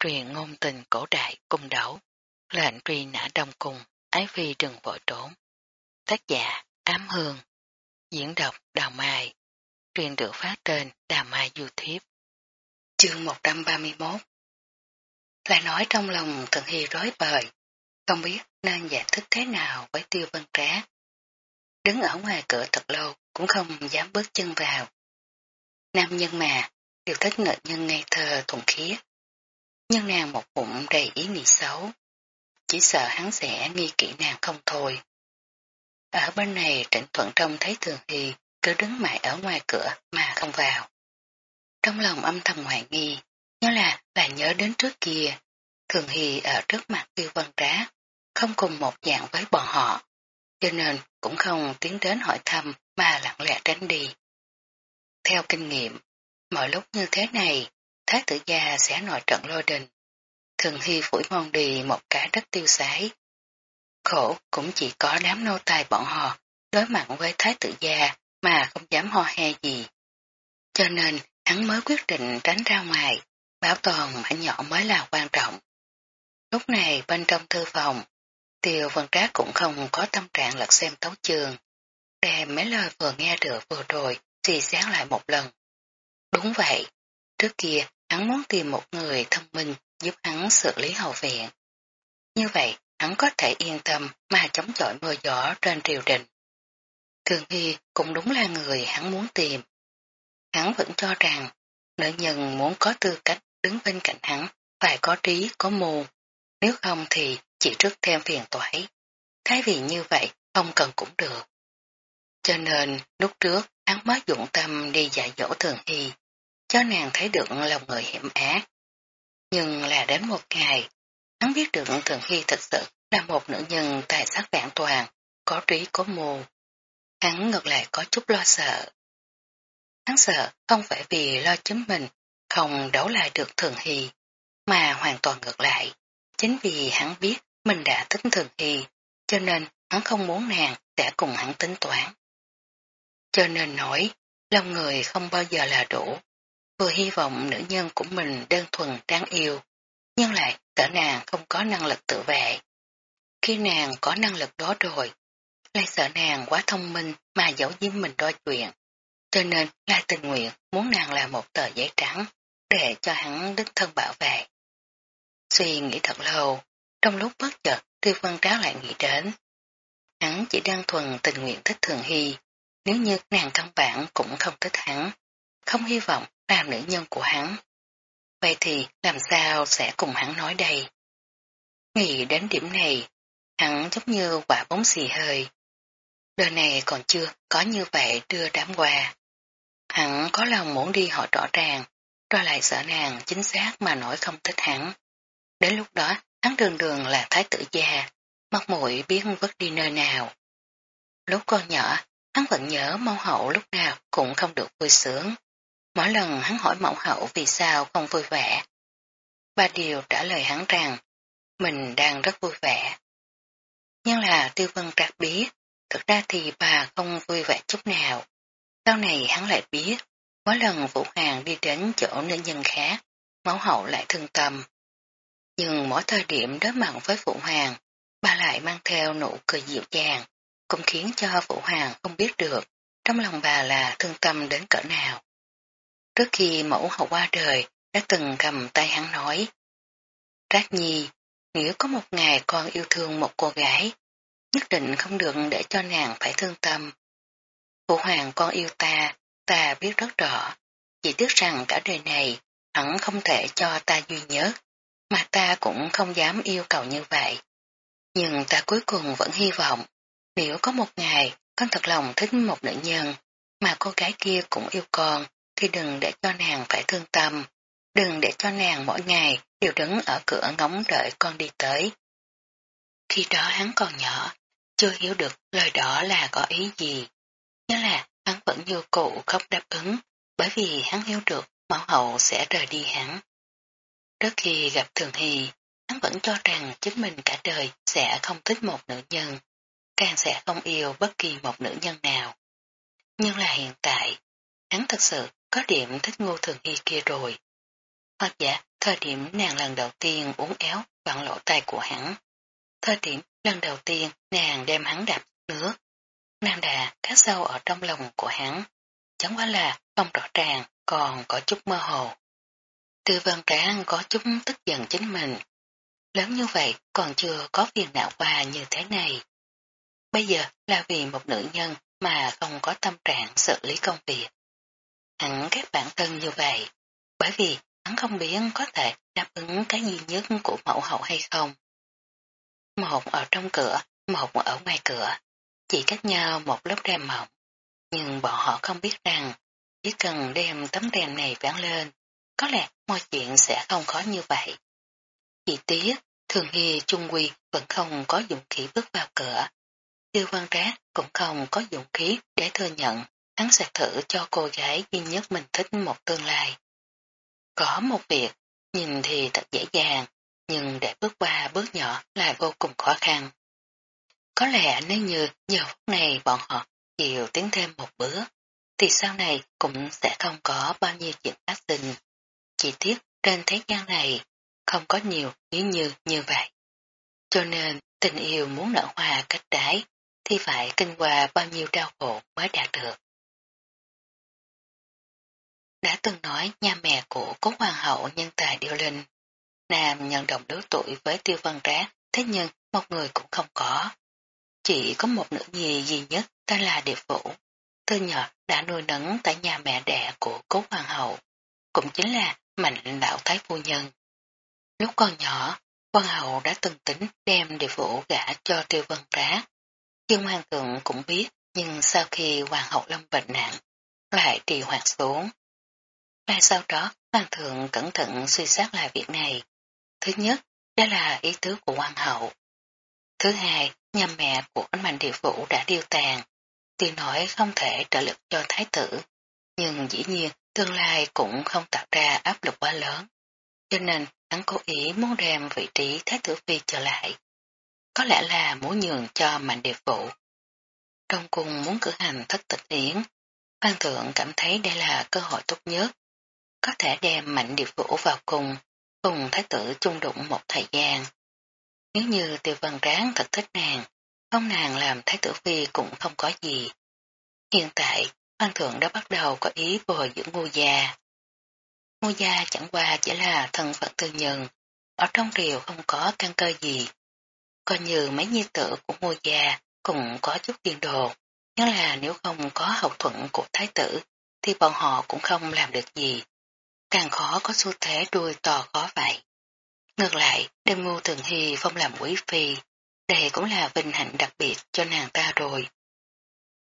truyền ngôn tình cổ đại cung đấu, lệnh truy nã đông cung, ái phi đừng vội trốn. Tác giả Ám Hương, diễn đọc Đào Mai, truyền được phát trên Đào Mai YouTube. Chương 131 Lại nói trong lòng thần Hy rối bời, không biết nên giải thích thế nào với tiêu vân trá. Đứng ở ngoài cửa thật lâu cũng không dám bước chân vào. Nam nhân mà, đều thích nữ nhân ngây thơ thuần khiết. Nhưng nàng một bụng đầy ý nghĩ xấu. Chỉ sợ hắn sẽ nghi kỹ nàng không thôi. Ở bên này trịnh thuận trông thấy thường hy cứ đứng mãi ở ngoài cửa mà không vào. Trong lòng âm thầm hoài nghi, nhớ là là nhớ đến trước kia, thường hy ở trước mặt tiêu Văn trá, không cùng một dạng với bọn họ, cho nên cũng không tiến đến hỏi thăm mà lặng lẽ tránh đi. Theo kinh nghiệm, mọi lúc như thế này, Thái tử gia sẽ nổi trận lôi đình. Thường hy phủi mong đi một cả đất tiêu sái. Khổ cũng chỉ có đám nô tài bọn họ đối mặt với thái tử gia mà không dám ho he gì. Cho nên hắn mới quyết định tránh ra ngoài, bảo toàn mã nhỏ mới là quan trọng. Lúc này bên trong thư phòng, tiêu vân trác cũng không có tâm trạng lật xem tấu trường, đem mấy lời vừa nghe được vừa rồi xì sáng lại một lần. Đúng vậy, trước kia hắn muốn tìm một người thông minh giúp hắn xử lý hậu viện. Như vậy, hắn có thể yên tâm mà chống chọi mưa gió trên triều đình. Thường Hy cũng đúng là người hắn muốn tìm. Hắn vẫn cho rằng, nữ nhân muốn có tư cách đứng bên cạnh hắn, phải có trí, có mù. Nếu không thì chỉ trước thêm phiền toái. Thái vì như vậy, không cần cũng được. Cho nên, lúc trước, hắn mới dụng tâm đi dạy dỗ Thường Hy, cho nàng thấy được lòng người hiểm ác. Nhưng là đến một ngày, hắn biết được Thường Hy thật sự là một nữ nhân tài sắc vạn toàn, có trí có mù. Hắn ngược lại có chút lo sợ. Hắn sợ không phải vì lo chính mình không đấu lại được Thường Hy, mà hoàn toàn ngược lại. Chính vì hắn biết mình đã tính Thường Hy, cho nên hắn không muốn nàng sẽ cùng hắn tính toán. Cho nên nói, lòng người không bao giờ là đủ vừa hy vọng nữ nhân của mình đơn thuần đáng yêu, nhưng lại sợ nàng không có năng lực tự vệ. Khi nàng có năng lực đó rồi, lại sợ nàng quá thông minh mà giấu giếm mình đôi chuyện, cho nên lại tình nguyện muốn nàng là một tờ giấy trắng để cho hắn đích thân bảo vệ. Suy nghĩ thật lâu, trong lúc bất chợt tiêu vân tráo lại nghĩ đến. Hắn chỉ đơn thuần tình nguyện thích thường hy, nếu như nàng căn bản cũng không thích hắn, không hy vọng làm nữ nhân của hắn. Vậy thì làm sao sẽ cùng hắn nói đây? Nghĩ đến điểm này, hắn giống như quả bóng xì hơi. Đời này còn chưa có như vậy đưa đám quà. Hắn có lòng muốn đi hỏi rõ ràng, rồi lại sợ nàng chính xác mà nói không thích hắn. Đến lúc đó, hắn đường đường là thái tử già, mắt mũi biết vứt đi nơi nào. Lúc con nhỏ, hắn vẫn nhớ mâu hậu lúc nào cũng không được vui sướng. Mỗi lần hắn hỏi mẫu hậu vì sao không vui vẻ. Ba điều trả lời hắn rằng mình đang rất vui vẻ. Nhưng là tiêu vân trạc biết, thực ra thì bà không vui vẻ chút nào. Sau này hắn lại biết, mỗi lần Vũ Hàng đi đến chỗ nữ nhân khác, mẫu hậu lại thương tâm. Nhưng mỗi thời điểm đối mặt với Vũ Hoàng, bà lại mang theo nụ cười dịu dàng, cũng khiến cho Vũ Hoàng không biết được trong lòng bà là thương tâm đến cỡ nào. Trước khi mẫu hậu qua đời, đã từng cầm tay hắn nói. Trác nhi, nếu có một ngày con yêu thương một cô gái, nhất định không được để cho nàng phải thương tâm. Phụ hoàng con yêu ta, ta biết rất rõ, chỉ tiếc rằng cả đời này, hắn không thể cho ta duy nhất, mà ta cũng không dám yêu cầu như vậy. Nhưng ta cuối cùng vẫn hy vọng, nếu có một ngày con thật lòng thích một nữ nhân, mà cô gái kia cũng yêu con, thì đừng để cho nàng phải thương tâm, đừng để cho nàng mỗi ngày đều đứng ở cửa ngóng đợi con đi tới. Khi đó hắn còn nhỏ, chưa hiểu được lời đó là có ý gì. nhưng là hắn vẫn như cụ khóc đáp ứng, bởi vì hắn hiểu được mẫu hậu sẽ rời đi hắn. Trước khi gặp Thường Hy, hắn vẫn cho rằng chính mình cả đời sẽ không thích một nữ nhân, càng sẽ không yêu bất kỳ một nữ nhân nào. Nhưng là hiện tại, hắn thật sự có điểm thích ngô thường y kia rồi. hoặc giả thời điểm nàng lần đầu tiên uống éo vặn lỗ tay của hắn. Thời điểm lần đầu tiên nàng đem hắn đạp nước. Nàng đã khá sâu ở trong lòng của hắn. Chẳng qua là không rõ ràng, còn có chút mơ hồ. Tư vân tráng có chút tức giận chính mình. Lớn như vậy còn chưa có phiền não qua như thế này. Bây giờ là vì một nữ nhân mà không có tâm trạng xử lý công việc. Hẳn các bản thân như vậy, bởi vì hắn không biết có thể đáp ứng cái duy nhất của mẫu hậu hay không. Một ở trong cửa, một ở ngoài cửa, chỉ cách nhau một lớp rèm mỏng. Nhưng bọn họ không biết rằng, chỉ cần đem tấm rèm này vén lên, có lẽ mọi chuyện sẽ không khó như vậy. Chỉ tiếc, Thường Hy Trung Quy vẫn không có dụng khí bước vào cửa. Tiêu văn trác cũng không có dụng khí để thừa nhận hắn sẽ thử cho cô gái duy nhất mình thích một tương lai. Có một việc, nhìn thì thật dễ dàng, nhưng để bước qua bước nhỏ là vô cùng khó khăn. Có lẽ nếu như giờ phút này bọn họ chịu tiến thêm một bước, thì sau này cũng sẽ không có bao nhiêu chuyện phát sinh. Chỉ tiếc trên thế gian này không có nhiều nếu như như vậy. Cho nên tình yêu muốn nở hoa cách trái thì phải kinh qua bao nhiêu đau khổ mới đạt được. Đã từng nói nhà mẹ của cố hoàng hậu nhân tài điêu linh. Nam nhận đồng đối tuổi với tiêu văn trác, thế nhưng một người cũng không có. Chỉ có một nữ nhi duy nhất tên là Điệp Vũ. Từ nhỏ đã nuôi nấng tại nhà mẹ đẻ của cố hoàng hậu, cũng chính là mạnh đạo thái phu nhân. Lúc còn nhỏ, hoàng hậu đã từng tính đem Điệp Vũ gả cho tiêu văn trác. Dương hoàng thượng cũng biết, nhưng sau khi hoàng hậu lâm bệnh nặng, lại trì hoãn xuống ngay sau đó, hoàng thượng cẩn thận suy xét lại việc này. Thứ nhất, đó là ý tứ của hoàng hậu. Thứ hai, nhà mẹ của anh Mạnh Địa Vũ đã điêu tàn, tuy nói không thể trợ lực cho thái tử, nhưng dĩ nhiên tương lai cũng không tạo ra áp lực quá lớn. Cho nên hắn cố ý muốn đem vị trí thái tử phi trở lại. Có lẽ là muốn nhường cho Mạnh Địa Vũ. Trong cùng muốn cử hành thất tịch yến, Phan Thượng cảm thấy đây là cơ hội tốt nhất. Có thể đem Mạnh điệp Vũ vào cùng, cùng thái tử chung đụng một thời gian. Nếu như tiêu văn ráng thật thích nàng, không nàng làm thái tử phi cũng không có gì. Hiện tại, hoàng Thượng đã bắt đầu có ý bồi dưỡng ngô gia. Ngô gia chẳng qua chỉ là thân phận tư nhân, ở trong triều không có căn cơ gì. Coi như mấy nhi tử của ngô gia cũng có chút tiền đồ, nhưng là nếu không có hậu thuẫn của thái tử, thì bọn họ cũng không làm được gì. Càng khó có xu thế đuôi to khó vậy. Ngược lại, đem ngô thường hy phong làm quý phi, đây cũng là vinh hạnh đặc biệt cho nàng ta rồi.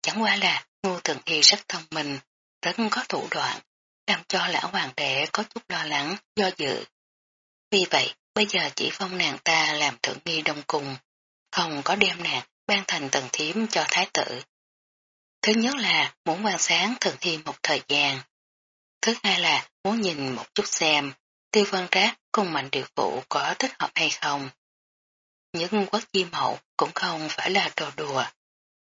Chẳng qua là ngô thường hy rất thông minh, rất có thủ đoạn, làm cho lão hoàng đệ có chút lo lắng, do dự. Vì vậy, bây giờ chỉ phong nàng ta làm thượng nghi đông cùng, không có đem nàng ban thành tầng thiếm cho thái tử. Thứ nhất là muốn quan sáng thường thi một thời gian. Thứ hai là muốn nhìn một chút xem tiêu văn trác cùng mạnh điều phụ có thích hợp hay không. Những quốc di mậu cũng không phải là trò đùa.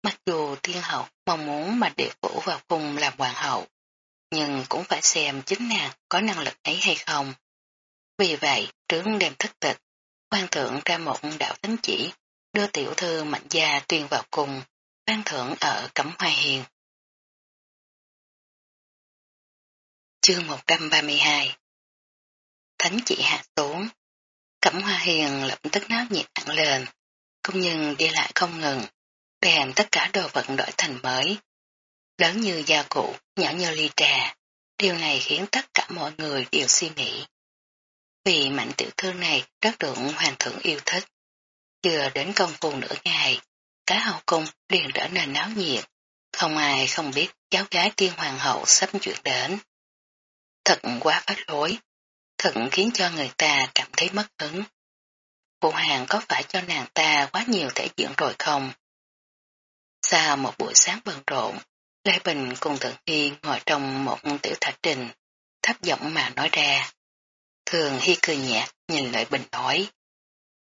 Mặc dù tiên hậu mong muốn mạnh điều phụ vào cung làm hoàng hậu, nhưng cũng phải xem chính nàng có năng lực ấy hay không. Vì vậy, trướng đem thất tịch, quan thượng ra một đạo thánh chỉ, đưa tiểu thư mạnh gia tuyên vào cùng, ban thưởng ở Cẩm Hoa Hiền. Chương 132 Thánh chỉ hạ xuống, Cẩm Hoa Hiền lập tức náo nhiệt hẳn lên, công nhân đi lại không ngừng, đem tất cả đồ vật đổi thành mới. Lớn như gia cụ, nhỏ như ly trà, điều này khiến tất cả mọi người đều suy nghĩ. Vì mạnh tiểu thư này rất được hoàng thượng yêu thích. Chưa đến công phu nửa ngày, Cá hậu cung liền trở nên náo nhiệt. Không ai không biết cháu gái tiên hoàng hậu sắp chuyện đến. Thật quá phát lối, thật khiến cho người ta cảm thấy mất hứng. Phụ hàng có phải cho nàng ta quá nhiều thể diện rồi không? Sau một buổi sáng bận rộn, Lê Bình cùng Thượng Hy ngồi trong một tiểu thạch trình, thấp giọng mà nói ra. Thường Hy cười nhẹ, nhìn lại Bình nói.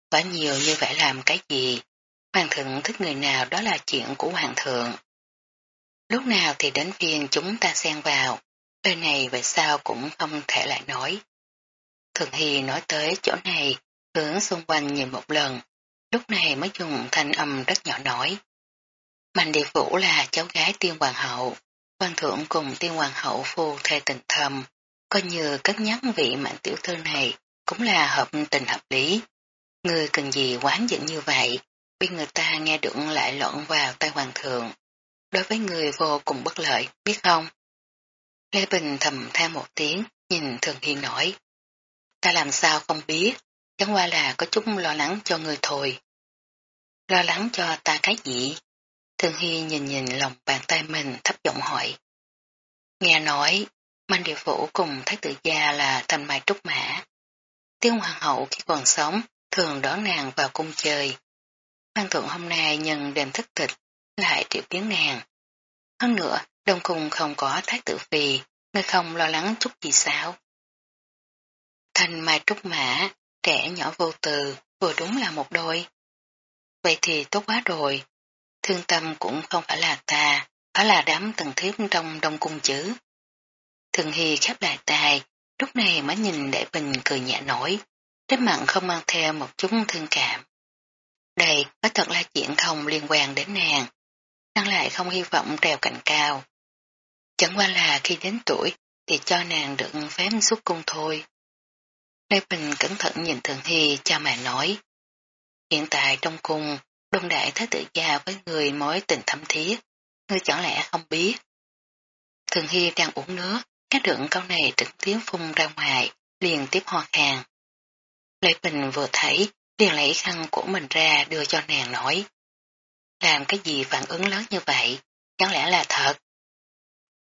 Quá nhiều như vậy làm cái gì? Hoàng thượng thích người nào đó là chuyện của hoàng thượng. Lúc nào thì đến phiên chúng ta xen vào, Lời này về sao cũng không thể lại nói. Thường Hy nói tới chỗ này, hướng xung quanh nhìn một lần, lúc này mới dùng thanh âm rất nhỏ nói. Mạnh địa vũ là cháu gái tiên hoàng hậu, quan thượng cùng tiên hoàng hậu phu thê tình thầm, coi như cất nhắc vị mạnh tiểu thư này cũng là hợp tình hợp lý. Người cần gì quán giận như vậy, bị người ta nghe được lại lộn vào tay hoàng thượng. Đối với người vô cùng bất lợi, biết không? Lê Bình thầm than một tiếng, nhìn Thường Hiên nói. Ta làm sao không biết, chẳng qua là có chút lo lắng cho người thôi. Lo lắng cho ta cái gì? Thường Hiên nhìn nhìn lòng bàn tay mình thấp giọng hỏi. Nghe nói, Manh địa phủ cùng thái tử gia là thành mai trúc mã. Tiêu hoàng hậu khi còn sống thường đón nàng vào cung chơi. Hoàng thượng hôm nay nhân đêm thức thịt lại triệu kiến nàng. Hơn nữa, đông cung không có thái tử phi, ngươi không lo lắng chút gì sao? Thành mai trúc mã, trẻ nhỏ vô từ, vừa đúng là một đôi. Vậy thì tốt quá rồi. Thương tâm cũng không phải là ta, phải là đám tầng thiếp trong đông cung chứ. Thường Hy khép lại tài, lúc này mới nhìn Đại Bình cười nhẹ nổi, trên mặn không mang theo một chút thương cảm. Đây có thật là chuyện không liên quan đến nàng, nàng lại không hy vọng trèo cạnh cao. Chẳng qua là khi đến tuổi thì cho nàng được phép xuất cung thôi. Lê Bình cẩn thận nhìn Thường Hy cho mẹ nói. Hiện tại trong cung, đông đại thái tử gia với người mối tình thâm thiết, ngươi chẳng lẽ không biết. Thường Hy đang uống nước, các đường câu này trực tiếp phun ra ngoài, liền tiếp ho hàng. Lê Bình vừa thấy, liền lấy khăn của mình ra đưa cho nàng nói. Làm cái gì phản ứng lớn như vậy, chẳng lẽ là thật?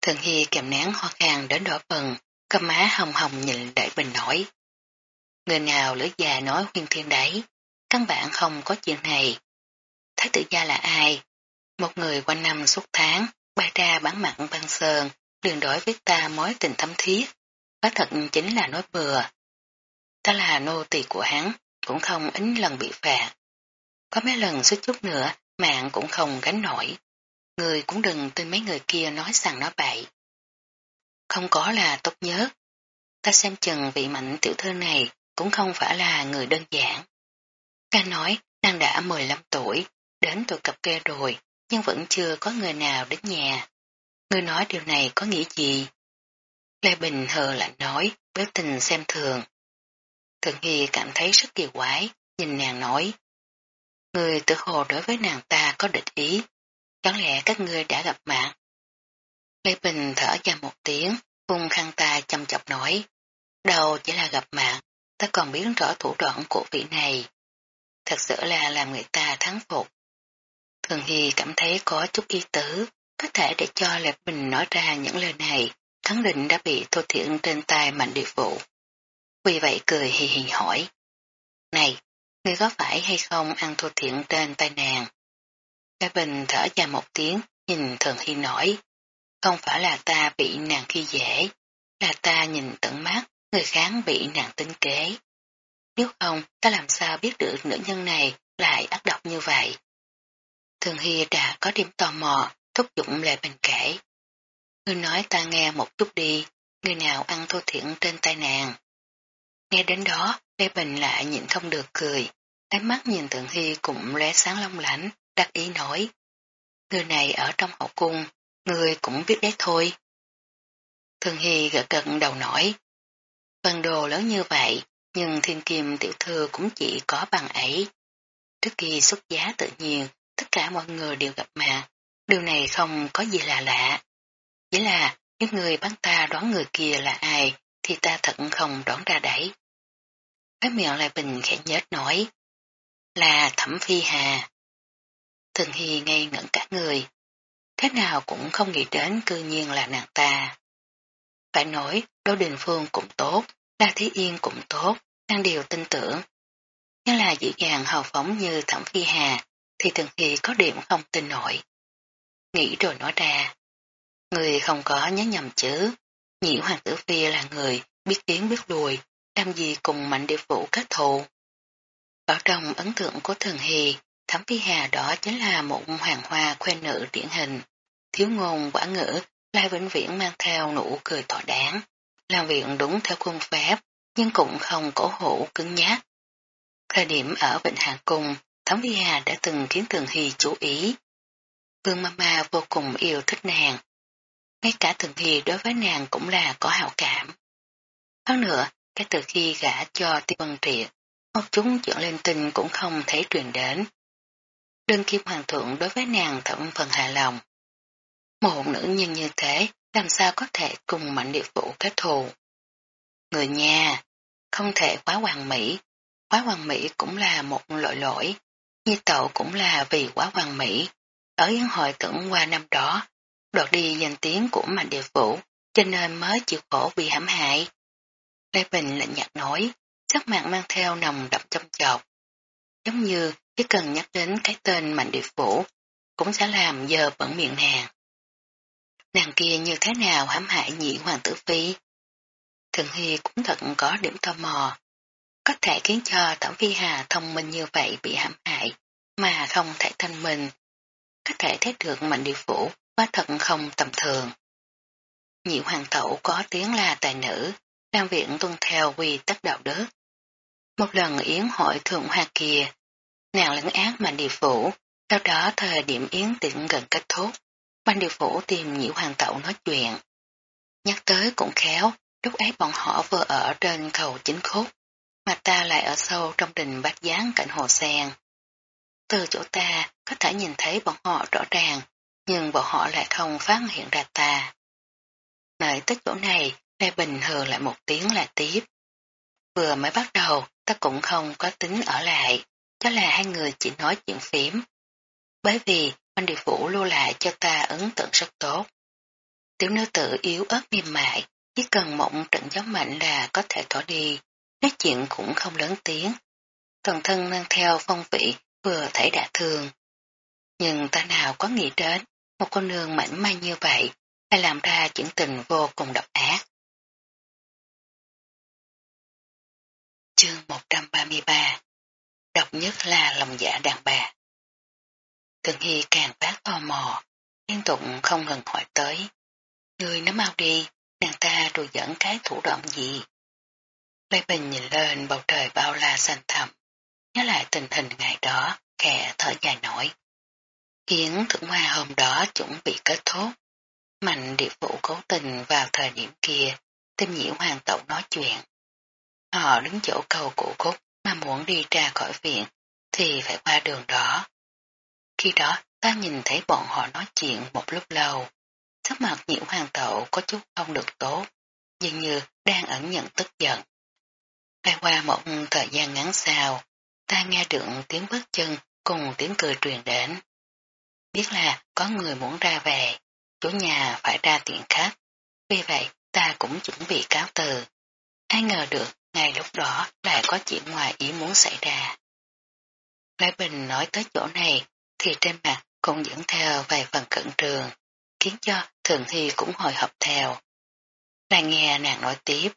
Thường Hy kèm nén ho khàng đến đỏ bừng, cầm má hồng hồng nhìn Đại Bình nói. Người nào lưỡi già nói huyên thiên đấy, căn bản không có chuyện này. Thái tử gia là ai? Một người quanh năm suốt tháng, bay ra bán mặn băng sơn, đường đổi với ta mối tình thâm thiết. Quá thật chính là nói bừa. Ta là nô tỳ của hắn, cũng không ít lần bị phạt. Có mấy lần suýt chút nữa, mạng cũng không gánh nổi. Người cũng đừng tin mấy người kia nói rằng nó bậy. Không có là tốt nhớ. Ta xem chừng vị mạnh tiểu thư này cũng không phải là người đơn giản. Ta nói nàng đã 15 tuổi, đến tuổi cập kê rồi, nhưng vẫn chưa có người nào đến nhà. người nói điều này có nghĩa gì? Lê Bình hờ lạnh nói, béo tình xem thường. Thường Hy cảm thấy rất kỳ quái, nhìn nàng nói. Người tự hồ đối với nàng ta có địch ý, chẳng lẽ các ngươi đã gặp mạng. Lê Bình thở ra một tiếng, vung khăn ta chăm chọc nói. Đâu chỉ là gặp mạng, ta còn biết rõ thủ đoạn của vị này. Thật sự là làm người ta thắng phục. Thường Hy cảm thấy có chút y tứ, có thể để cho Lê Bình nói ra những lời này, khẳng định đã bị thô thiện trên tay mạnh địa vụ. Vì vậy cười hì hì hỏi. Này, ngươi có phải hay không ăn thua thiện trên tay nàng? Lệ Bình thở dài một tiếng, nhìn Thường Hy nổi. Không phải là ta bị nàng khi dễ, là ta nhìn tận mắt, người kháng bị nàng tính kế. Nếu không, ta làm sao biết được nữ nhân này lại ác độc như vậy? Thường Hy đã có điểm tò mò, thúc dụng lại bình kể. Ngươi nói ta nghe một chút đi, người nào ăn thua thiện trên tay nàng. Nghe đến đó, Lê Bình lại nhịn không được cười, ánh mắt nhìn Thượng Hy cũng lóe sáng long lánh, đặc ý nói. Người này ở trong hậu cung, người cũng biết đấy thôi. Thượng Hy gật gật đầu nổi. Phần đồ lớn như vậy, nhưng thiên kim tiểu thư cũng chỉ có bằng ấy. Trước khi xuất giá tự nhiên, tất cả mọi người đều gặp mà, Điều này không có gì là lạ. Chỉ là nếu người bắn ta đoán người kia là ai thì ta thật không đoán ra đấy. Cái miệng lại bình khẽ nhếch nói là thẩm phi hà. Thường Hy ngây ngẩn cả người. Thế nào cũng không nghĩ đến cư nhiên là nàng ta. Phải nói, Đỗ Đình Phương cũng tốt, La Thế Yên cũng tốt, đang điều tin tưởng. Nhưng là dễ dàng hào phóng như Thẩm Phi Hà, thì Thường Hy có điểm không tin nổi nghĩ rồi nói ra. Người không có nhớ nhầm chứ, nhị hoàng tử phi là người biết tiến biết lùi, làm gì cùng mạnh địa phủ kết thù. bảo trong ấn tượng của Thường Hì, Thẩm Phi Hà đó chính là một hoàng hoa khoe nữ điển hình, thiếu ngôn quả ngữ, lai vĩnh viễn mang theo nụ cười thỏa đáng, làm việc đúng theo khuôn phép, nhưng cũng không cổ hủ cứng nhát. Thời điểm ở Vịnh Hạ Cung, Thẩm Vi Hà đã từng khiến Thường Hy chú ý. Vương Mama vô cùng yêu thích nàng. Ngay cả Thường Hy đối với nàng cũng là có hảo cảm. Hơn nữa, cái từ khi gã cho Tiêu Vân Triệt, một chúng chuyện lên tình cũng không thấy truyền đến. Đương kim hoàng thượng đối với nàng thẩm phần hạ lòng. Một nữ nhân như thế, làm sao có thể cùng mạnh địa phủ kết thù. Người nhà, không thể quá hoàn mỹ, quá hoàn mỹ cũng là một lỗi lỗi, như tậu cũng là vì quá hoàn mỹ. Ở yến hội tưởng qua năm đó, đoạt đi danh tiếng của mạnh địa phủ, cho nên mới chịu khổ bị hãm hại. Lê Bình lạnh nhạt nói, sắc mặt mang theo nồng đậm trong chọc. Giống như chỉ cần nhắc đến cái tên mạnh địa phủ, cũng sẽ làm giờ bẩn miệng nàng. Nàng kia như thế nào hãm hại nhị hoàng tử phi? Thường Hy cũng thật có điểm tò mò. Có thể khiến cho tẩm Phi Hà thông minh như vậy bị hãm hại, mà không thể thanh minh. Có thể thấy được mạnh địa phủ quá thật không tầm thường. Nhị hoàng tẩu có tiếng là tài nữ, đang viện tuân theo quy tắc đạo đức. Một lần yến hội thượng hoa kia, nàng lấn ác mạnh địa phủ, sau đó thời điểm yến tiện gần kết thúc, mạnh địa phủ tìm nhị hoàng tẩu nói chuyện. Nhắc tới cũng khéo, lúc ấy bọn họ vừa ở trên cầu chính khúc, mà ta lại ở sâu trong đình bát gián cạnh hồ sen. Từ chỗ ta có thể nhìn thấy bọn họ rõ ràng, nhưng bọn họ lại không phát hiện ra ta. Nơi tới chỗ này, Lê Bình hừ lại một tiếng là tiếp. Vừa mới bắt đầu, ta cũng không có tính ở lại, cho là hai người chỉ nói chuyện phím. Bởi vì, anh địa phủ lưu lại cho ta ấn tượng rất tốt. Tiểu nữ tử yếu ớt mềm mại, chỉ cần mộng trận gió mạnh là có thể thổi đi, nói chuyện cũng không lớn tiếng. Toàn thân mang theo phong vị vừa thể đã thương. Nhưng ta nào có nghĩ đến, một con nương mảnh mai như vậy, lại làm ra chuyện tình vô cùng độc ác. Chương 133 Độc nhất là lòng dạ đàn bà. Thường Hy càng phát tò mò, liên tục không ngừng hỏi tới. Người nó mau đi, nàng ta đùa dẫn cái thủ đoạn gì? Lê Bình nhìn lên bầu trời bao la xanh thẳm, nhớ lại tình hình ngày đó, kẻ thở dài nổi. yến thượng hoa hôm đó chuẩn bị kết thúc. Mạnh địa phủ cố tình vào thời điểm kia, tìm nhiễu hoàng tẩu nói chuyện. Họ đứng chỗ cầu cụ khúc mà muốn đi ra khỏi viện thì phải qua đường đó. Khi đó ta nhìn thấy bọn họ nói chuyện một lúc lâu. Sắc mặt nhiễu hoàng tẩu có chút không được tốt, dường như đang ẩn nhận tức giận. Lại qua một thời gian ngắn sau, ta nghe được tiếng bước chân cùng tiếng cười truyền đến. Biết là có người muốn ra về, chủ nhà phải ra tiện khách, vì vậy ta cũng chuẩn bị cáo từ. Ai ngờ được ngay lúc đó lại có chuyện ngoài ý muốn xảy ra. Lai Bình nói tới chỗ này thì trên mặt cũng dẫn theo vài phần cận trường, khiến cho Thường Hy cũng hồi hộp theo. Lại nghe nàng nói tiếp.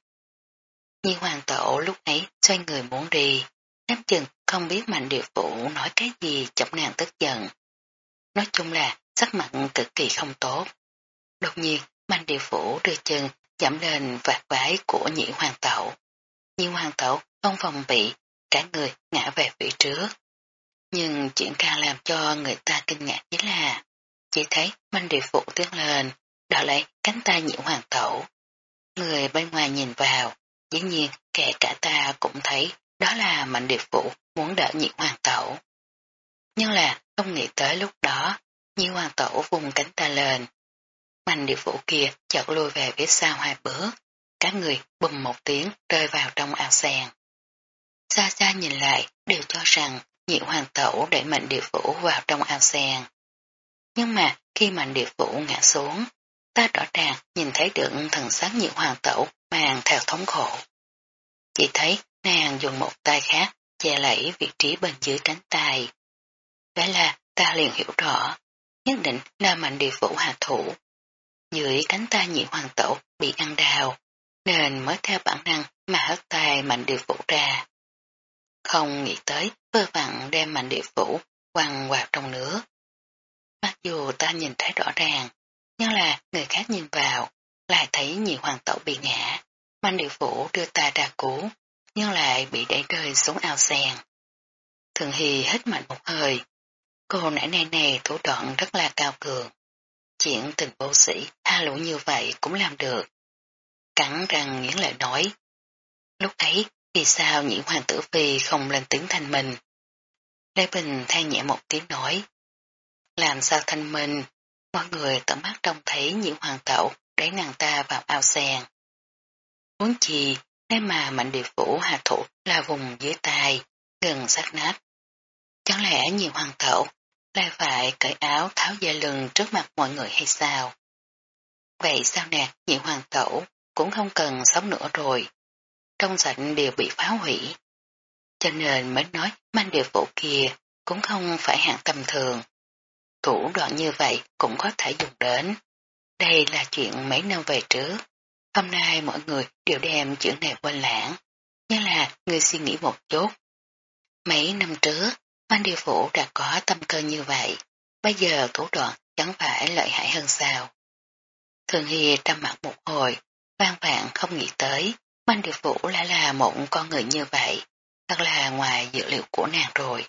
Nhi hoàng tổ lúc ấy xoay người muốn đi, ném chừng không biết mạnh điều phủ nói cái gì chọc nàng tức giận. Nói chung là sắc mặt cực kỳ không tốt. Đột nhiên, mạnh điều phủ đưa chân chạm lên vạt vái của nhị hoàng tẩu nhưng hoàng tẩu không phòng bị, cả người ngã về phía trước. Nhưng chuyện càng làm cho người ta kinh ngạc chính là chỉ thấy Minh địa phụ tiến lên, đỏ lấy cánh tay nhiễm hoàng tẩu. Người bên ngoài nhìn vào, dĩ nhiên kẻ cả ta cũng thấy đó là mạnh địa phụ muốn đỡ nhiễm hoàng tẩu. Nhưng là không nghĩ tới lúc đó, nhiễm hoàng tẩu vùng cánh ta lên. Mạnh địa phụ kia chợt lùi về phía sau hai bước, các người bùm một tiếng rơi vào trong ao sen. Xa xa nhìn lại đều cho rằng nhị hoàng tẩu để mạnh địa phủ vào trong ao sen. Nhưng mà khi mạnh địa phủ ngã xuống, ta rõ ràng nhìn thấy được thần sắc nhị hoàng tẩu màng theo thống khổ. Chỉ thấy nàng dùng một tay khác che lẫy vị trí bên dưới cánh tay. Đó là ta liền hiểu rõ, nhất định là mạnh địa phủ hạ thủ. Dưới cánh tay nhị hoàng tẩu bị ăn đào, nên mới theo bản năng mà hất tay mạnh địa phủ ra. Không nghĩ tới vơ vặn đem mạnh địa phủ quăng vào trong nước. Mặc dù ta nhìn thấy rõ ràng, nhưng là người khác nhìn vào, lại thấy nhiều hoàng tẩu bị ngã. Mạnh địa phủ đưa ta ra cứu, nhưng lại bị đẩy rơi xuống ao sen. Thường Hy hít mạnh một hơi. Cô nãy nay này thủ đoạn rất là cao cường. Chuyện tình vô sĩ, tha lũ như vậy cũng làm được. Cắn răng nghiến lời nói. Lúc ấy, vì sao nhị hoàng tử phi không lên tiếng thanh minh? Lê Bình than nhẹ một tiếng nói. Làm sao thanh minh, mọi người tận mắt trông thấy nhị hoàng tẩu đẩy nàng ta vào ao sen. Muốn chi, nếu mà mạnh địa phủ hạ thủ là vùng dưới tay, gần sát nát. Chẳng lẽ nhị hoàng tẩu lại phải cởi áo tháo dây lưng trước mặt mọi người hay sao? Vậy sao nè, nhị hoàng tẩu cũng không cần sống nữa rồi. Trong sạch đều bị phá hủy. Cho nên mới nói manh địa phụ kia cũng không phải hạng tầm thường. Thủ đoạn như vậy cũng có thể dùng đến. Đây là chuyện mấy năm về trước. Hôm nay mọi người đều đem chuyện này quên lãng. Như là người suy nghĩ một chút. Mấy năm trước, Ban Điều Phủ đã có tâm cơ như vậy. Bây giờ thủ đoạn chẳng phải lợi hại hơn sao. Thường Hy trầm mặt một hồi, vang vạn không nghĩ tới, Ban điệp vũ lại là một con người như vậy. Thật là ngoài dự liệu của nàng rồi.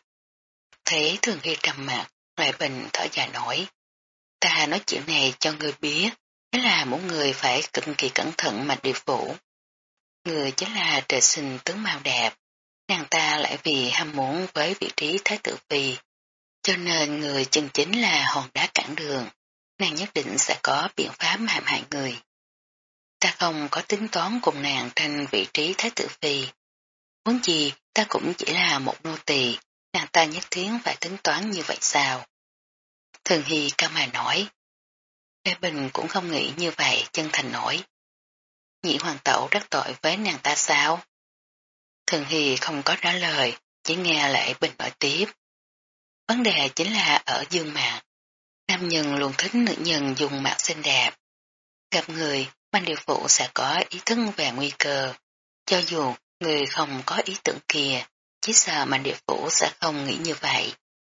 Thế Thường khi trầm mặt, lại bình thở dài nói. Ta nói chuyện này cho người biết, thế là mỗi người phải cực kỳ cẩn thận mà điệp vũ. Người chính là trời sinh tướng mạo đẹp, nàng ta lại vì ham muốn với vị trí thái tử phi, cho nên người chân chính là hòn đá cản đường, nàng nhất định sẽ có biện pháp hãm hại người. Ta không có tính toán cùng nàng tranh vị trí thái tử phi. Muốn gì ta cũng chỉ là một nô tỳ, nàng ta nhất thiết phải tính toán như vậy sao? Thường Hy cao mà nói. Lê Bình cũng không nghĩ như vậy, chân thành nổi. Nhị hoàng tẩu rất tội với nàng ta sao? Thường Hy không có trả lời, chỉ nghe lại Bình nói tiếp. Vấn đề chính là ở dương mạng. Nam nhân luôn thích nữ nhân dùng mạng xinh đẹp. Gặp người, ban điều phụ sẽ có ý thức về nguy cơ. Cho dù người không có ý tưởng kia, chỉ sợ mà địa phủ sẽ không nghĩ như vậy.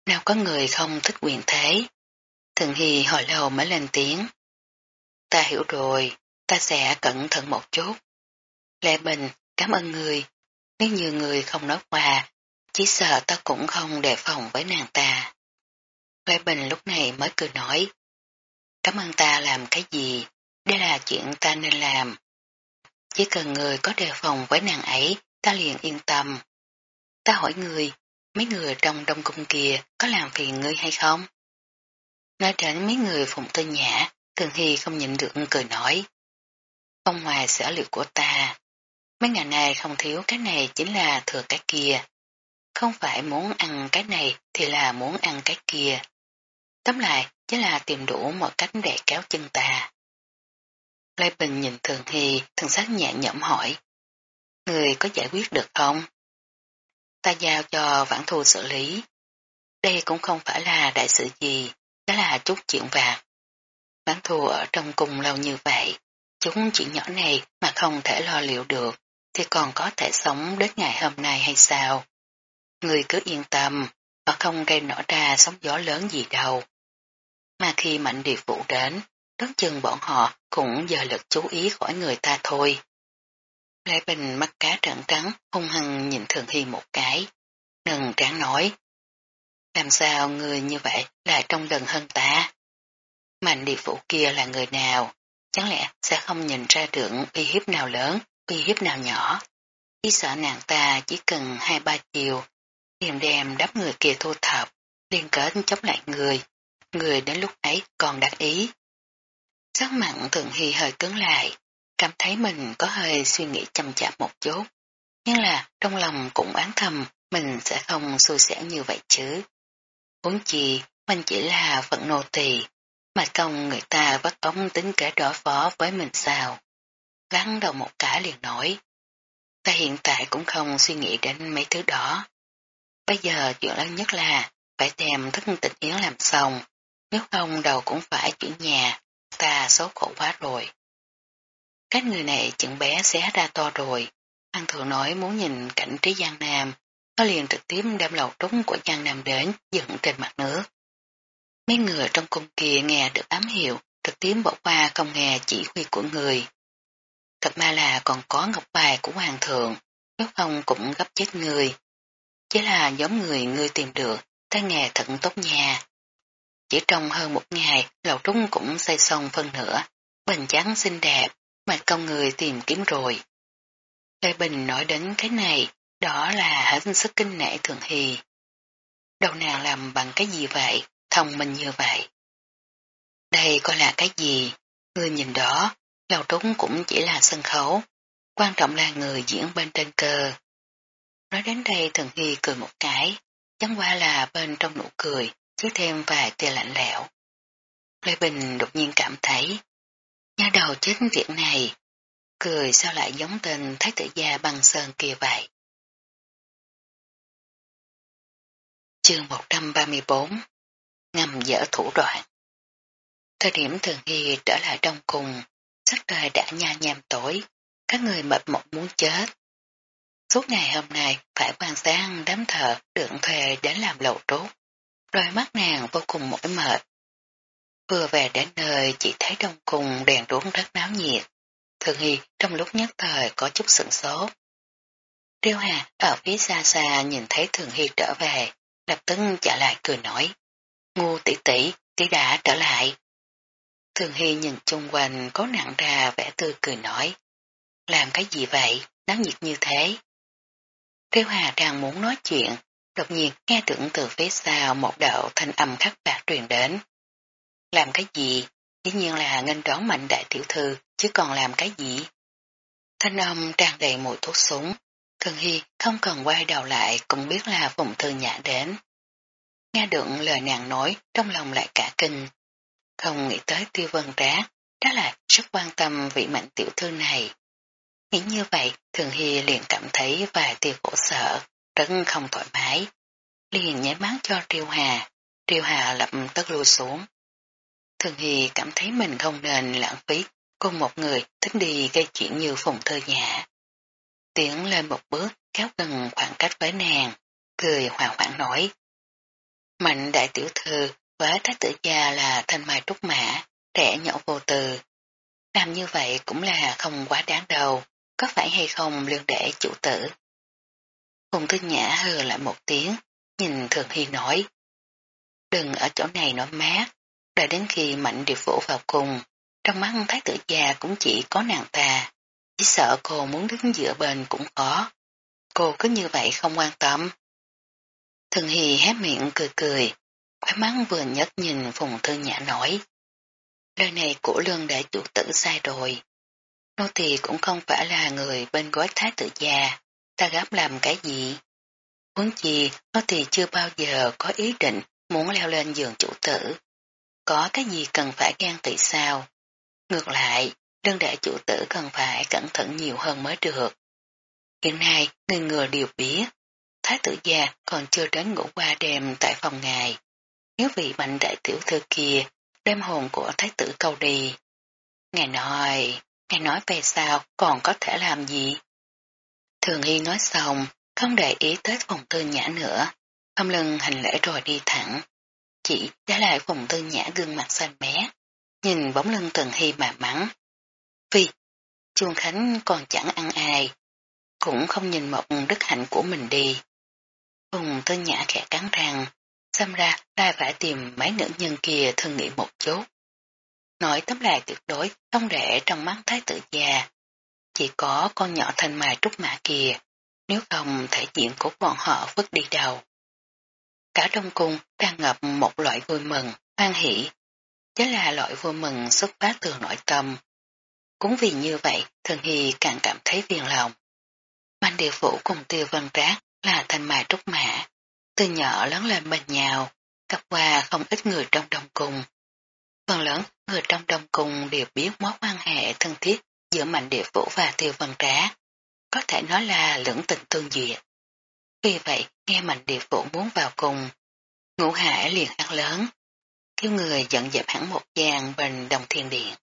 Nào có người không thích quyền thế. Thường Hy hồi lâu mới lên tiếng. Ta hiểu rồi, ta sẽ cẩn thận một chút. Lê Bình, cảm ơn người. Nếu như người không nói qua, chỉ sợ ta cũng không đề phòng với nàng ta. Lê Bình lúc này mới cười nói. Cảm ơn ta làm cái gì, đây là chuyện ta nên làm. Chỉ cần người có đề phòng với nàng ấy, ta liền yên tâm. Ta hỏi người, mấy người trong đông cung kia có làm phiền ngươi hay không? Nói đến mấy người phụng tư nhã, Thường Hy không nhịn được cười nói. Không ngoài sở liệu của ta, mấy ngày nay không thiếu cái này chính là thừa cái kia. Không phải muốn ăn cái này thì là muốn ăn cái kia. Tóm lại chỉ là tìm đủ một cách để kéo chân ta. Lê Bình nhìn Thường Hy, thần sắc nhẹ nhõm hỏi. Người có giải quyết được không? Ta giao cho vãn thu xử lý. Đây cũng không phải là đại sự gì, đó là chút chuyện vàng. Vãn thu ở trong cung lâu như vậy, chúng chuyện nhỏ này mà không thể lo liệu được, thì còn có thể sống đến ngày hôm nay hay sao? Người cứ yên tâm, và không gây nổ ra sóng gió lớn gì đâu. Mà khi mạnh địa vụ đến, đón chừng bọn họ cũng giờ lực chú ý khỏi người ta thôi. Lê Bình mắt cá trợn trắng, hung hăng nhìn Thường Hy một cái. Nừng tráng nói, làm sao người như vậy lại trong gần hơn ta? Mạnh địa phủ kia là người nào? Chẳng lẽ sẽ không nhìn ra được uy hiếp nào lớn, uy hiếp nào nhỏ? Chỉ sợ nàng ta chỉ cần hai ba chiều, liền đem đắp người kia thu thập, liên kết chống lại người. Người đến lúc ấy còn đặc ý. Sắc mặn thường hy hơi cứng lại, cảm thấy mình có hơi suy nghĩ chậm chạp một chút. Nhưng là trong lòng cũng oán thầm mình sẽ không xui xẻo như vậy chứ. Huống chi, mình chỉ là phận nô tỳ, mà công người ta bắt ống tính kẻ đối phó với mình sao. Lắng đầu một cả liền nổi. Ta hiện tại cũng không suy nghĩ đến mấy thứ đó. Bây giờ chuyện lớn nhất là phải đem thức tịch yến làm xong, nếu không đầu cũng phải chuyển nhà, ta sốt khổ quá rồi. Các người này chừng bé xé ra to rồi, An thường nói muốn nhìn cảnh trí Giang Nam, nó liền trực tiếp đem lầu trúng của Giang Nam đến dựng trên mặt nước. Mấy người trong cung kia nghe được ám hiệu, trực tiếp bỏ qua không nghe chỉ huy của người. Thật ma là còn có ngọc bài của hoàng thượng, nếu không cũng gấp chết người. Chỉ là giống người ngươi tìm được, ta nghe thận tốt nhà. Chỉ trong hơn một ngày, lầu trúng cũng xây xong phân nửa, bình trắng xinh đẹp, mà công người tìm kiếm rồi. Lê Bình nói đến cái này, đó là hết sức kinh nể Thường hì. Đầu nàng làm bằng cái gì vậy, thông minh như vậy? Đây coi là cái gì? Người nhìn đó, lầu trúng cũng chỉ là sân khấu, quan trọng là người diễn bên trên cơ. Nói đến đây Thường Hy cười một cái, chẳng qua là bên trong nụ cười, chứ thêm vài tia lạnh lẽo. Lê Bình đột nhiên cảm thấy, nha đầu chết việc này, cười sao lại giống tên thái tử gia băng sơn kia vậy. Chương 134 Ngầm dở thủ đoạn Thời điểm Thường Hy trở lại đông cùng, sắc trời đã nha nham tối, các người mệt mỏi muốn chết. Suốt ngày hôm nay phải quan sát đám thợ được thuê đến làm lầu trốt. Đôi mắt nàng vô cùng mỏi mệt. Vừa về đến nơi chỉ thấy đông cùng đèn đuống rất náo nhiệt. Thường Hy trong lúc nhất thời có chút sửng sốt. Tiêu Hà ở phía xa xa nhìn thấy Thường Hy trở về, lập tức trả lại cười nói. Ngu tỷ tỷ, tỷ đã trở lại. Thường Hy nhìn chung quanh có nặng ra vẻ tươi cười nói. Làm cái gì vậy, náo nhiệt như thế? Tiêu Hà đang muốn nói chuyện, đột nhiên nghe tưởng từ phía sau một đạo thanh âm khắc bạc truyền đến. Làm cái gì? Dĩ nhiên là nghênh đón mạnh đại tiểu thư, chứ còn làm cái gì? Thanh âm tràn đầy mùi thuốc súng. Thường Hy không cần quay đầu lại cũng biết là vùng thư nhã đến. Nghe được lời nàng nói trong lòng lại cả kinh. Không nghĩ tới tiêu vân trá, đó là rất quan tâm vị mạnh tiểu thư này. Nghĩ như vậy, Thường Hy liền cảm thấy vài tia khổ sợ, rất không thoải mái. Liền nháy mắt cho Triêu Hà, Triêu Hà lập tức lùi xuống. Thường Hy cảm thấy mình không nên lãng phí cùng một người thích đi gây chuyện như phùng thơ nhã. Tiến lên một bước kéo gần khoảng cách với nàng, cười hòa hoảng nói. Mạnh đại tiểu thư với thái tử gia là thanh mai trúc mã, trẻ nhỏ vô từ. Làm như vậy cũng là không quá đáng đâu, có phải hay không lương để chủ tử. Phùng Tư Nhã hừ lại một tiếng, nhìn Thường Hy nói. Đừng ở chỗ này nói mát, đợi đến khi mạnh điệp vũ vào cùng, trong mắt thái tử già cũng chỉ có nàng ta, chỉ sợ cô muốn đứng giữa bên cũng khó. Cô cứ như vậy không quan tâm. Thường Hy hé miệng cười cười, khóe mắt vừa nhất nhìn Phùng Thư Nhã nói. Lời này của lương đại chủ tử sai rồi. Nô tỳ cũng không phải là người bên gói thái tử già, ta gấp làm cái gì? Huống chi, nó thì chưa bao giờ có ý định muốn leo lên giường chủ tử. Có cái gì cần phải ghen tị sao? Ngược lại, đơn đại chủ tử cần phải cẩn thận nhiều hơn mới được. Hiện nay, người ngừa đều biết, thái tử già còn chưa đến ngủ qua đêm tại phòng ngài. Nếu vị mạnh đại tiểu thư kia đem hồn của thái tử câu đi. Ngài nói, ngài nói về sao còn có thể làm gì? Thường Hy nói xong, không để ý tới phòng tư nhã nữa, không lưng hành lễ rồi đi thẳng. Chỉ đã lại phòng tư nhã gương mặt xanh bé, nhìn bóng lưng Thường Hy mà mắng. Vì, Chuông Khánh còn chẳng ăn ai, cũng không nhìn một đức hạnh của mình đi. Phùng tư nhã khẽ cắn răng, xem ra lại phải tìm mấy nữ nhân kia thương nghị một chút. Nói tấm lại tuyệt đối không để trong mắt thái tử già. Chỉ có con nhỏ thanh mai trúc mã kia, nếu không thể diện của bọn họ vứt đi đầu. Cả đông cung đang ngập một loại vui mừng, hoan hỷ. Chứ là loại vui mừng xuất phát từ nội tâm. Cũng vì như vậy, Thường Hy càng cảm thấy phiền lòng. Mạnh địa phủ cùng tiêu vân rác là thanh mai trúc mã. Từ nhỏ lớn lên bên nhau, gặp qua không ít người trong đông cung. Phần lớn người trong đông cung đều biết mối quan hệ thân thiết giữa mạnh địa Vũ và tiêu văn trá. Có thể nói là lưỡng tình tương duyệt. Vì vậy, nghe mạnh địa Vũ muốn vào cùng, ngũ hải liền ăn lớn, kêu người dẫn dẹp hẳn một gian bên đồng thiên điện.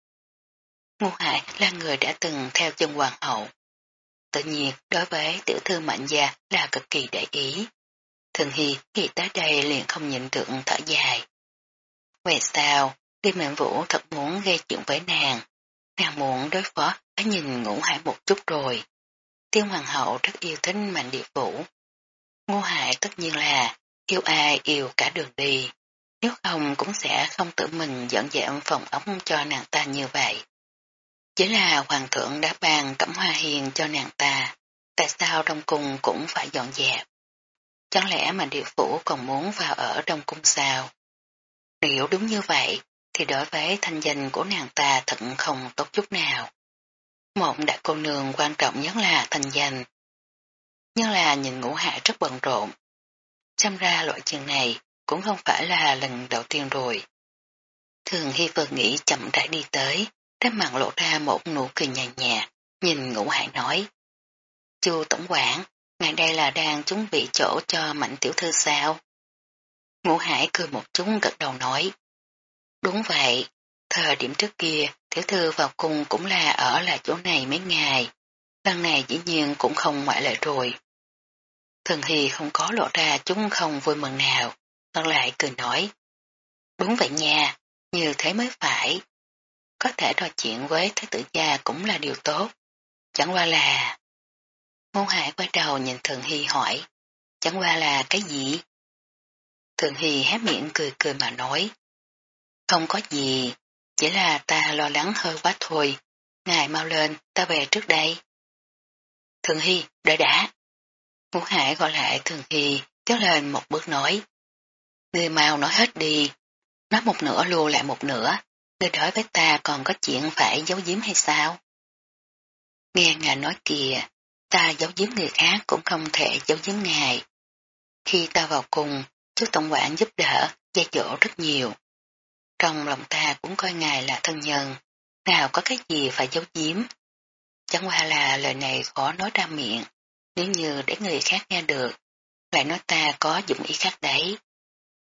Ngũ hải là người đã từng theo chân hoàng hậu. Tự nhiên, đối với tiểu thư mạnh gia là cực kỳ để ý. Thường Hy khi tới đây liền không nhịn được thở dài. Về sao, Đi mệnh vũ thật muốn gây chuyện với nàng. Nàng muốn đối phó phải nhìn ngũ hải một chút rồi. Tiêu Hoàng hậu rất yêu thích mạnh địa phủ. Ngô Hải tất nhiên là yêu ai yêu cả đường đi, nếu không cũng sẽ không tự mình dọn dẹp phòng ống cho nàng ta như vậy. Chỉ là hoàng thượng đã ban cẩm hoa hiền cho nàng ta, tại sao đông cung cũng phải dọn dẹp? Chẳng lẽ mà địa phủ còn muốn vào ở đông cung sao? Nếu đúng như vậy, thì đối với thanh danh của nàng ta thật không tốt chút nào. Một đại cô nương quan trọng nhất là thành danh. Nhưng là nhìn ngũ hạ rất bận rộn. Xem ra loại chuyện này cũng không phải là lần đầu tiên rồi. Thường Hy vừa nghĩ chậm rãi đi tới, trên mặt lộ ra một nụ cười nhàn nhạt, nhìn ngũ hạ nói. Chu Tổng quản, ngài đây là đang chuẩn bị chỗ cho mạnh tiểu thư sao? Ngũ hải cười một chút gật đầu nói. Đúng vậy, thời điểm trước kia, tiểu thư vào cung cũng là ở là chỗ này mấy ngày. Lần này dĩ nhiên cũng không ngoại lệ rồi. Thường Hy không có lộ ra chúng không vui mừng nào, ngược lại cười nói. Đúng vậy nha, như thế mới phải. Có thể trò chuyện với thái tử gia cũng là điều tốt. Chẳng qua là... Ngôn hải quay đầu nhìn Thường Hy hỏi. Chẳng qua là cái gì? Thường Hy hé miệng cười cười mà nói. Không có gì, chỉ là ta lo lắng hơi quá thôi. Ngài mau lên, ta về trước đây. Thường Hy, đợi đã. Ngũ Hải gọi lại Thường Hy, kéo lên một bước nói. Người mau nói hết đi. Nói một nửa lưu lại một nửa. Người đối với ta còn có chuyện phải giấu giếm hay sao? Nghe ngài nói kìa, ta giấu giếm người khác cũng không thể giấu giếm ngài. Khi ta vào cùng, chú Tổng quản giúp đỡ, dạy dỗ rất nhiều. Trong lòng ta cũng coi ngài là thân nhân, nào có cái gì phải giấu giếm. Chẳng qua là lời này khó nói ra miệng, nếu như để người khác nghe được, lại nói ta có dụng ý khác đấy.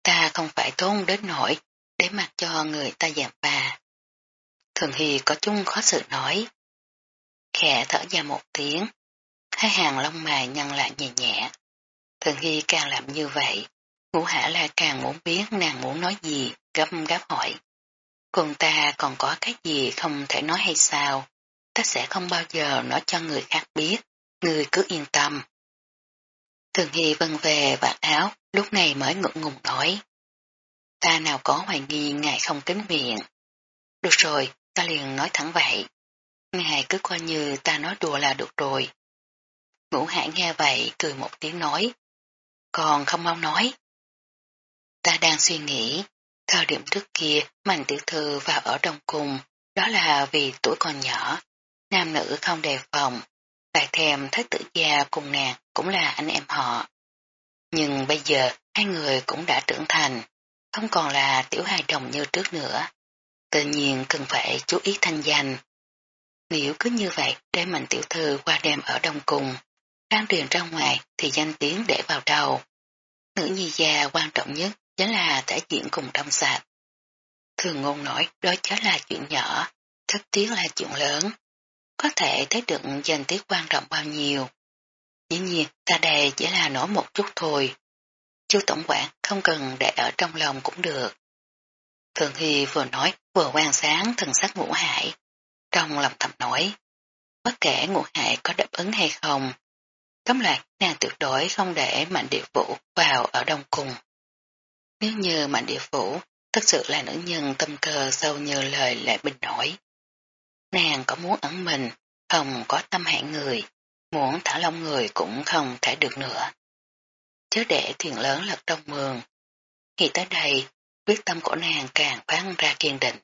Ta không phải tốn đến nỗi để mặc cho người ta giảm bà. Thường Hy có chung khó sự nói. Khẽ thở ra một tiếng, hai hàng lông mày nhăn lại nhẹ nhẹ. Thường Hy càng làm như vậy, ngũ hạ là càng muốn biết nàng muốn nói gì, gấp gáp hỏi. Cùng ta còn có cái gì không thể nói hay sao? Ta sẽ không bao giờ nói cho người khác biết, người cứ yên tâm. Thường Hy vân về vạt áo, lúc này mới ngượng ngùng nói. Ta nào có hoài nghi ngài không kính miệng. Được rồi, ta liền nói thẳng vậy. Ngài cứ coi như ta nói đùa là được rồi. Ngũ hãng nghe vậy cười một tiếng nói. Còn không mau nói. Ta đang suy nghĩ, thời điểm trước kia mạnh tiểu thư vào ở đông cùng đó là vì tuổi còn nhỏ, nam nữ không đề phòng, lại thèm thái tử gia cùng nàng cũng là anh em họ. Nhưng bây giờ hai người cũng đã trưởng thành, không còn là tiểu hài đồng như trước nữa. Tự nhiên cần phải chú ý thanh danh. Nếu cứ như vậy để mạnh tiểu thư qua đêm ở đông cùng đang truyền ra ngoài thì danh tiếng để vào đầu. Nữ nhi già quan trọng nhất chính là thể diện cùng trong sạch. Thường ngôn nói đó chính là chuyện nhỏ, thất tiếng là chuyện lớn. Có thể thấy được danh tiết quan trọng bao nhiêu. Dĩ nhiên ta đây chỉ là nói một chút thôi. Chú Tổng quản không cần để ở trong lòng cũng được. Thường Hy vừa nói vừa quan sáng thần sắc ngũ hải. Trong lòng thầm nói, bất kể ngũ hải có đáp ứng hay không, tóm lại nàng tuyệt đối không để mạnh địa vũ vào ở đông cùng. Nếu như mạnh địa phủ thật sự là nữ nhân tâm cơ sâu như lời lệ bình nổi. Nàng có muốn ẩn mình, không có tâm hại người, muốn thả lông người cũng không thể được nữa. chứ để thuyền lớn lật trong mường. Khi tới đây, quyết tâm của nàng càng phán ra kiên định.